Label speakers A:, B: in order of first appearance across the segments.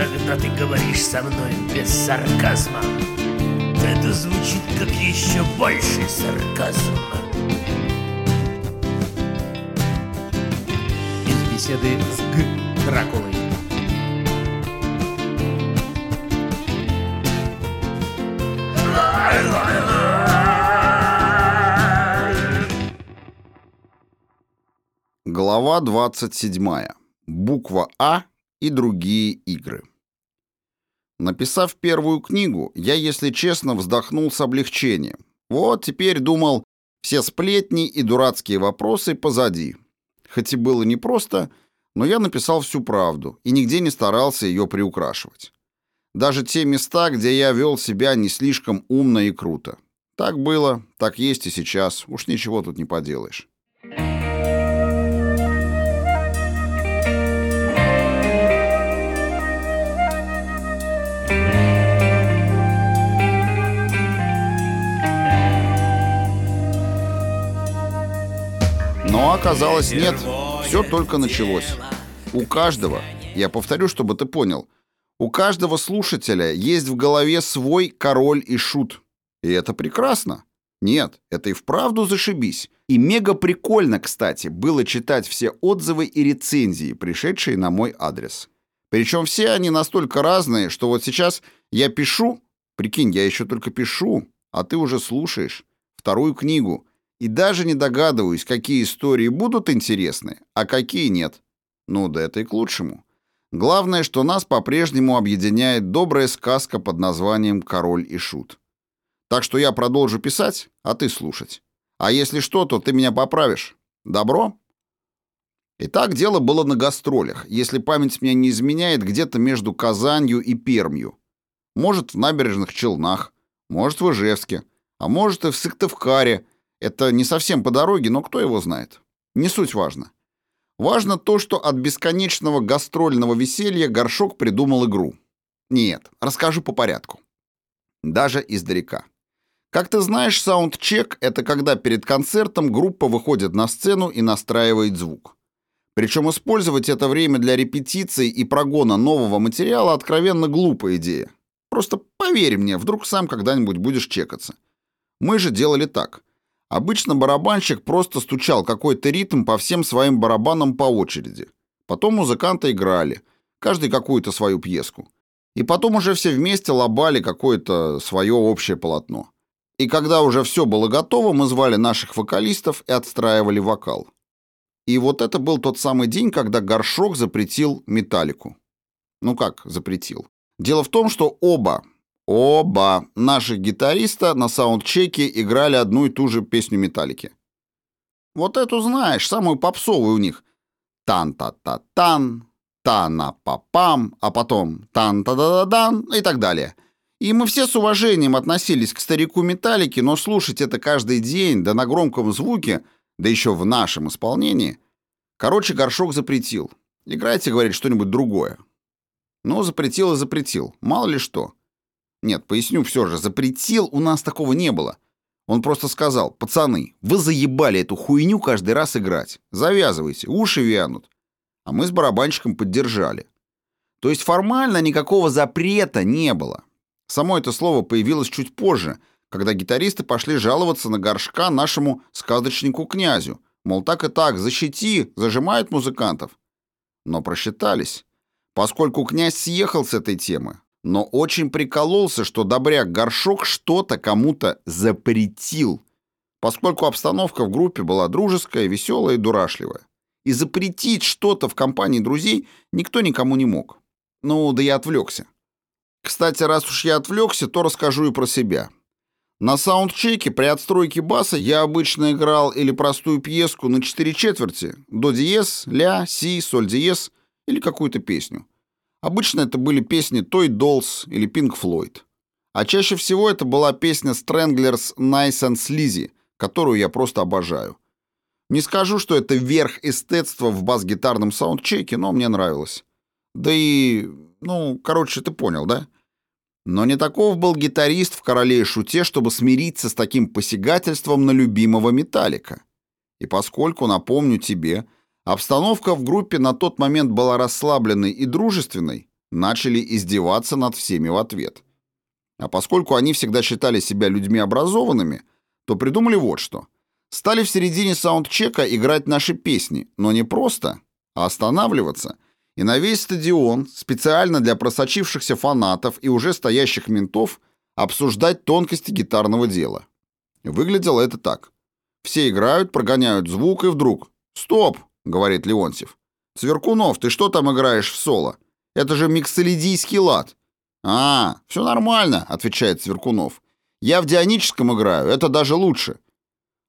A: когда ты говоришь со мной без сарказма, то это звучит как еще больший сарказм.
B: Из беседы с Г. Дракулой.
C: Глава 27. Буква А и другие игры. Написав первую книгу, я, если честно, вздохнул с облегчением. Вот теперь думал, все сплетни и дурацкие вопросы позади. Хоть и было непросто, но я написал всю правду и нигде не старался ее приукрашивать. Даже те места, где я вел себя не слишком умно и круто. Так было, так есть и сейчас, уж ничего тут не поделаешь. Но оказалось нет, все только началось. У каждого, я повторю, чтобы ты понял, у каждого слушателя есть в голове свой король и шут. И это прекрасно. Нет, это и вправду зашибись. И мега прикольно, кстати, было читать все отзывы и рецензии, пришедшие на мой адрес. Причем все они настолько разные, что вот сейчас я пишу, прикинь, я еще только пишу, а ты уже слушаешь вторую книгу, и даже не догадываюсь, какие истории будут интересны, а какие нет. Ну да это и к лучшему. Главное, что нас по-прежнему объединяет добрая сказка под названием «Король и Шут». Так что я продолжу писать, а ты слушать. А если что, то ты меня поправишь. Добро? Итак, дело было на гастролях, если память меня не изменяет, где-то между Казанью и Пермью. Может, в набережных Челнах, может, в Ижевске, а может, и в Сыктывкаре, это не совсем по дороге, но кто его знает. Не суть важно. Важно то, что от бесконечного гастрольного веселья Горшок придумал игру. Нет, расскажу по порядку. Даже издалека. Как ты знаешь, саундчек — это когда перед концертом группа выходит на сцену и настраивает звук. Причем использовать это время для репетиций и прогона нового материала откровенно глупая идея. Просто поверь мне, вдруг сам когда-нибудь будешь чекаться. Мы же делали так — Обычно барабанщик просто стучал какой-то ритм по всем своим барабанам по очереди. Потом музыканты играли, каждый какую-то свою пьеску. И потом уже все вместе лобали какое-то свое общее полотно. И когда уже все было готово, мы звали наших вокалистов и отстраивали вокал. И вот это был тот самый день, когда Горшок запретил металлику. Ну как запретил? Дело в том, что оба, Оба наших гитариста на саундчеке играли одну и ту же песню Металлики. Вот эту знаешь, самую попсовую у них. Тан-та-та-тан, та-на-па-пам, а потом тан-та-да-да-дан и так далее. И мы все с уважением относились к старику Металлики, но слушать это каждый день, да на громком звуке, да еще в нашем исполнении. Короче, Горшок запретил. Играйте, говорит, что-нибудь другое. Ну, запретил и запретил. Мало ли что. Нет, поясню все же, запретил у нас такого не было. Он просто сказал, пацаны, вы заебали эту хуйню каждый раз играть. Завязывайте, уши вянут. А мы с барабанщиком поддержали. То есть формально никакого запрета не было. Само это слово появилось чуть позже, когда гитаристы пошли жаловаться на горшка нашему сказочнику-князю. Мол, так и так, защити, зажимают музыкантов. Но просчитались. Поскольку князь съехал с этой темы, но очень прикололся, что добряк Горшок что-то кому-то запретил, поскольку обстановка в группе была дружеская, веселая и дурашливая. И запретить что-то в компании друзей никто никому не мог. Ну, да я отвлекся. Кстати, раз уж я отвлекся, то расскажу и про себя. На саундчеке при отстройке баса я обычно играл или простую пьеску на четыре четверти, до диез, ля, си, соль диез или какую-то песню. Обычно это были песни Toy Dolls или Pink Floyd. А чаще всего это была песня Stranglers Nice and Sleazy, которую я просто обожаю. Не скажу, что это верх эстетства в бас-гитарном саундчеке, но мне нравилось. Да и, ну, короче, ты понял, да? Но не таков был гитарист в «Короле и шуте», чтобы смириться с таким посягательством на любимого металлика. И поскольку, напомню тебе, Обстановка в группе на тот момент была расслабленной и дружественной, начали издеваться над всеми в ответ. А поскольку они всегда считали себя людьми образованными, то придумали вот что. Стали в середине саундчека играть наши песни, но не просто, а останавливаться и на весь стадион, специально для просочившихся фанатов и уже стоящих ментов, обсуждать тонкости гитарного дела. Выглядело это так. Все играют, прогоняют звук, и вдруг «Стоп!» — говорит Леонтьев. «Цверкунов, ты что там играешь в соло? Это же миксолидийский лад». «А, все нормально», — отвечает Цверкунов. «Я в дионическом играю, это даже лучше».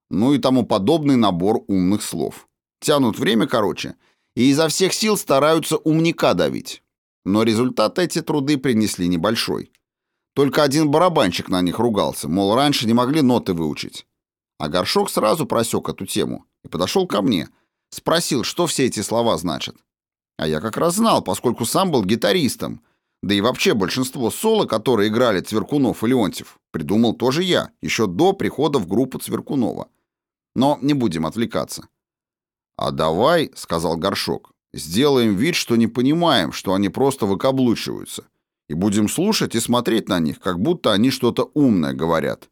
C: Ну и тому подобный набор умных слов. Тянут время, короче, и изо всех сил стараются умника давить. Но результат эти труды принесли небольшой. Только один барабанщик на них ругался, мол, раньше не могли ноты выучить. А Горшок сразу просек эту тему и подошел ко мне, спросил, что все эти слова значат. А я как раз знал, поскольку сам был гитаристом, да и вообще большинство соло, которые играли Цверкунов и Леонтьев, придумал тоже я, еще до прихода в группу Цверкунова. Но не будем отвлекаться. «А давай», — сказал Горшок, — «сделаем вид, что не понимаем, что они просто выкаблучиваются, и будем слушать и смотреть на них, как будто они что-то умное говорят».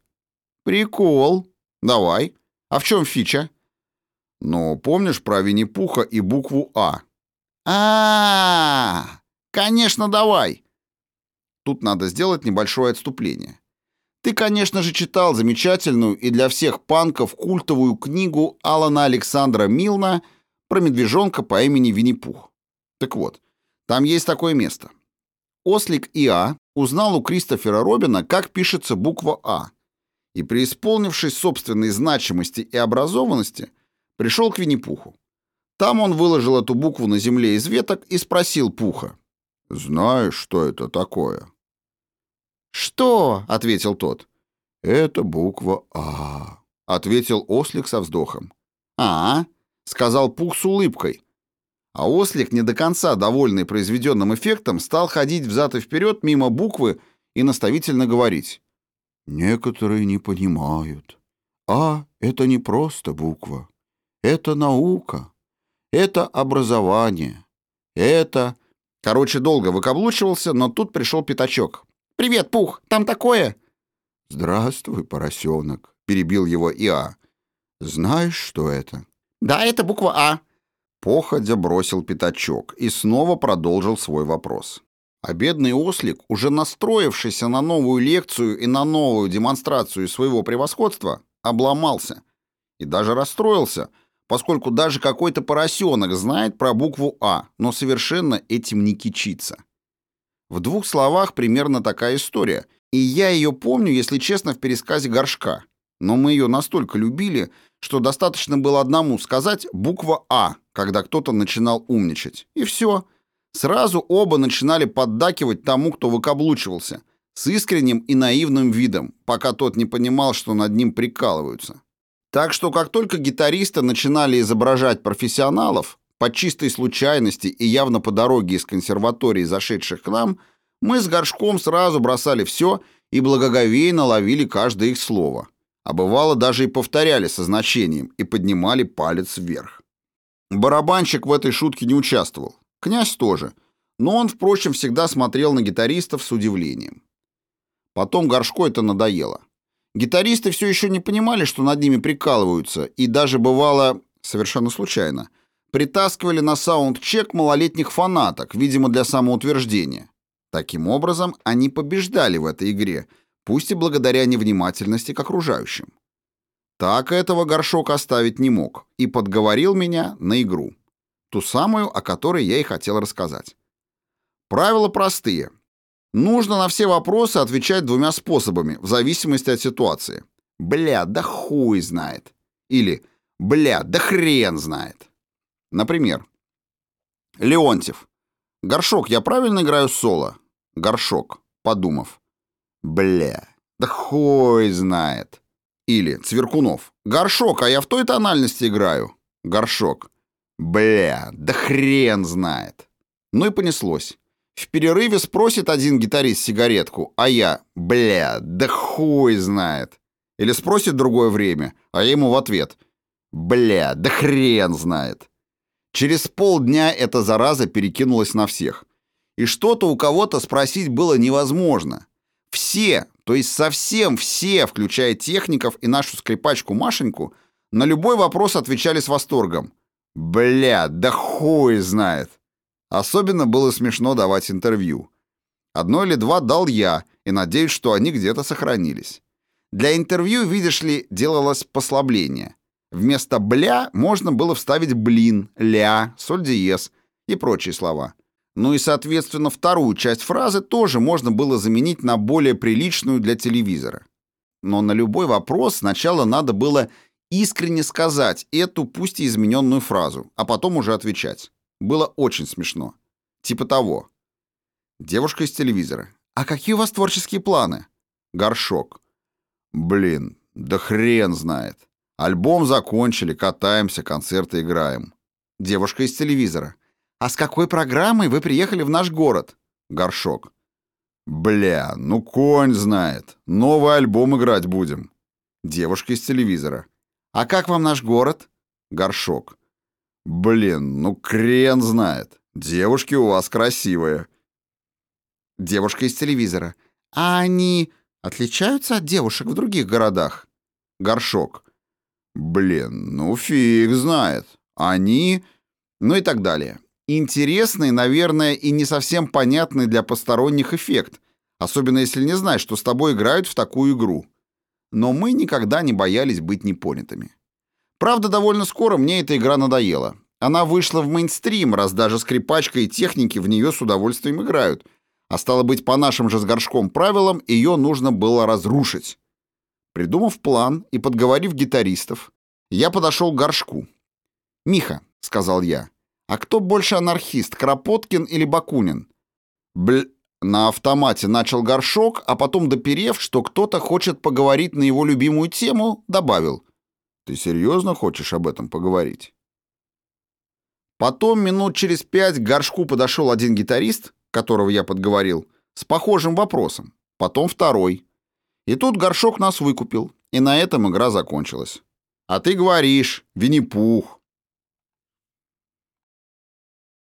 C: «Прикол. Давай. А в чем фича?» «Ну, помнишь про Винни-Пуха и букву «А»?» а, -а, -а Конечно, давай!» Тут надо сделать небольшое отступление. Ты, конечно же, читал замечательную и для всех панков культовую книгу Алана Александра Милна про медвежонка по имени Винни-Пух. Так вот, там есть такое место. Ослик И.А. узнал у Кристофера Робина, как пишется буква «А», и, преисполнившись собственной значимости и образованности, пришел к Винни-Пуху. Там он выложил эту букву на земле из веток и спросил Пуха. «Знаешь, что это такое?»
B: «Что?» — ответил тот.
C: «Это буква А», — ответил ослик со вздохом.
B: «А?» — сказал Пух с улыбкой.
C: А ослик, не до конца довольный произведенным эффектом, стал ходить взад и вперед мимо буквы и наставительно говорить. «Некоторые не понимают. А — это не просто буква. Это наука. Это образование. Это...» Короче, долго выкаблучивался, но тут пришел пятачок.
B: «Привет, Пух, там такое?»
C: «Здравствуй, поросенок», — перебил его Иа. «Знаешь, что это?»
B: «Да, это буква А».
C: Походя бросил пятачок и снова продолжил свой вопрос. А бедный ослик, уже настроившийся на новую лекцию и на новую демонстрацию своего превосходства, обломался и даже расстроился, поскольку даже какой-то поросенок знает про букву А, но совершенно этим не кичится. В двух словах примерно такая история, и я ее помню, если честно, в пересказе Горшка. Но мы ее настолько любили, что достаточно было одному сказать буква «А», когда кто-то начинал умничать. И все. Сразу оба начинали поддакивать тому, кто выкаблучивался, с искренним и наивным видом, пока тот не понимал, что над ним прикалываются. Так что как только гитаристы начинали изображать профессионалов, по чистой случайности и явно по дороге из консерватории, зашедших к нам, мы с Горшком сразу бросали все и благоговейно ловили каждое их слово. А бывало даже и повторяли со значением и поднимали палец вверх. Барабанщик в этой шутке не участвовал. Князь тоже. Но он, впрочем, всегда смотрел на гитаристов с удивлением. Потом Горшко это надоело. Гитаристы все еще не понимали, что над ними прикалываются, и даже бывало, совершенно случайно, притаскивали на саундчек малолетних фанаток, видимо, для самоутверждения. Таким образом, они побеждали в этой игре, пусть и благодаря невнимательности к окружающим. Так этого горшок оставить не мог и подговорил меня на игру. Ту самую, о которой я и хотел рассказать. Правила простые. Нужно на все вопросы отвечать двумя способами, в зависимости от ситуации. «Бля, да хуй знает». Или «Бля, да хрен знает». Например, Леонтьев. Горшок, я правильно играю соло? Горшок, подумав. Бля, да хуй знает. Или Цверкунов. Горшок, а я в той тональности играю. Горшок. Бля, да хрен знает. Ну и понеслось. В перерыве спросит один гитарист сигаретку, а я, бля, да хуй знает. Или спросит другое время, а ему в ответ, бля, да хрен знает. Через полдня эта зараза перекинулась на всех. И что-то у кого-то спросить было невозможно. Все, то есть совсем все, включая техников и нашу скрипачку Машеньку, на любой вопрос отвечали с восторгом. Бля, да хуй знает. Особенно было смешно давать интервью. Одно или два дал я, и надеюсь, что они где-то сохранились. Для интервью, видишь ли, делалось послабление. Вместо «бля» можно было вставить «блин», «ля», «соль диез» и прочие слова. Ну и, соответственно, вторую часть фразы тоже можно было заменить на более приличную для телевизора. Но на любой вопрос сначала надо было искренне сказать эту, пусть и измененную фразу, а потом уже отвечать. Было очень смешно. Типа того. Девушка из телевизора. «А какие у вас творческие планы?» Горшок. «Блин, да хрен знает. Альбом закончили, катаемся, концерты играем». Девушка из телевизора. «А с какой программой вы приехали в наш город?» Горшок. «Бля, ну конь знает. Новый альбом играть будем». Девушка из телевизора. «А как вам наш город?» Горшок. «Блин, ну крен знает. Девушки у вас красивые». Девушка из телевизора. «А они отличаются от девушек в других городах?» Горшок. «Блин, ну фиг знает. Они...» Ну и так далее. Интересный, наверное, и не совсем понятный для посторонних эффект, особенно если не знаешь, что с тобой играют в такую игру но мы никогда не боялись быть непонятыми. Правда, довольно скоро мне эта игра надоела. Она вышла в мейнстрим, раз даже скрипачка и техники в нее с удовольствием играют. А стало быть, по нашим же с горшком правилам, ее нужно было разрушить. Придумав план и подговорив гитаристов, я подошел к горшку. «Миха», — сказал я, — «а кто больше анархист, Кропоткин или Бакунин?» «Бл...» На автомате начал горшок, а потом, доперев, что кто-то хочет поговорить на его любимую тему, добавил. «Ты серьезно хочешь об этом поговорить?» Потом, минут через пять, к горшку подошел один гитарист, которого я подговорил, с похожим вопросом. Потом второй. И тут горшок нас выкупил, и на этом игра закончилась. «А ты говоришь, Винни-Пух,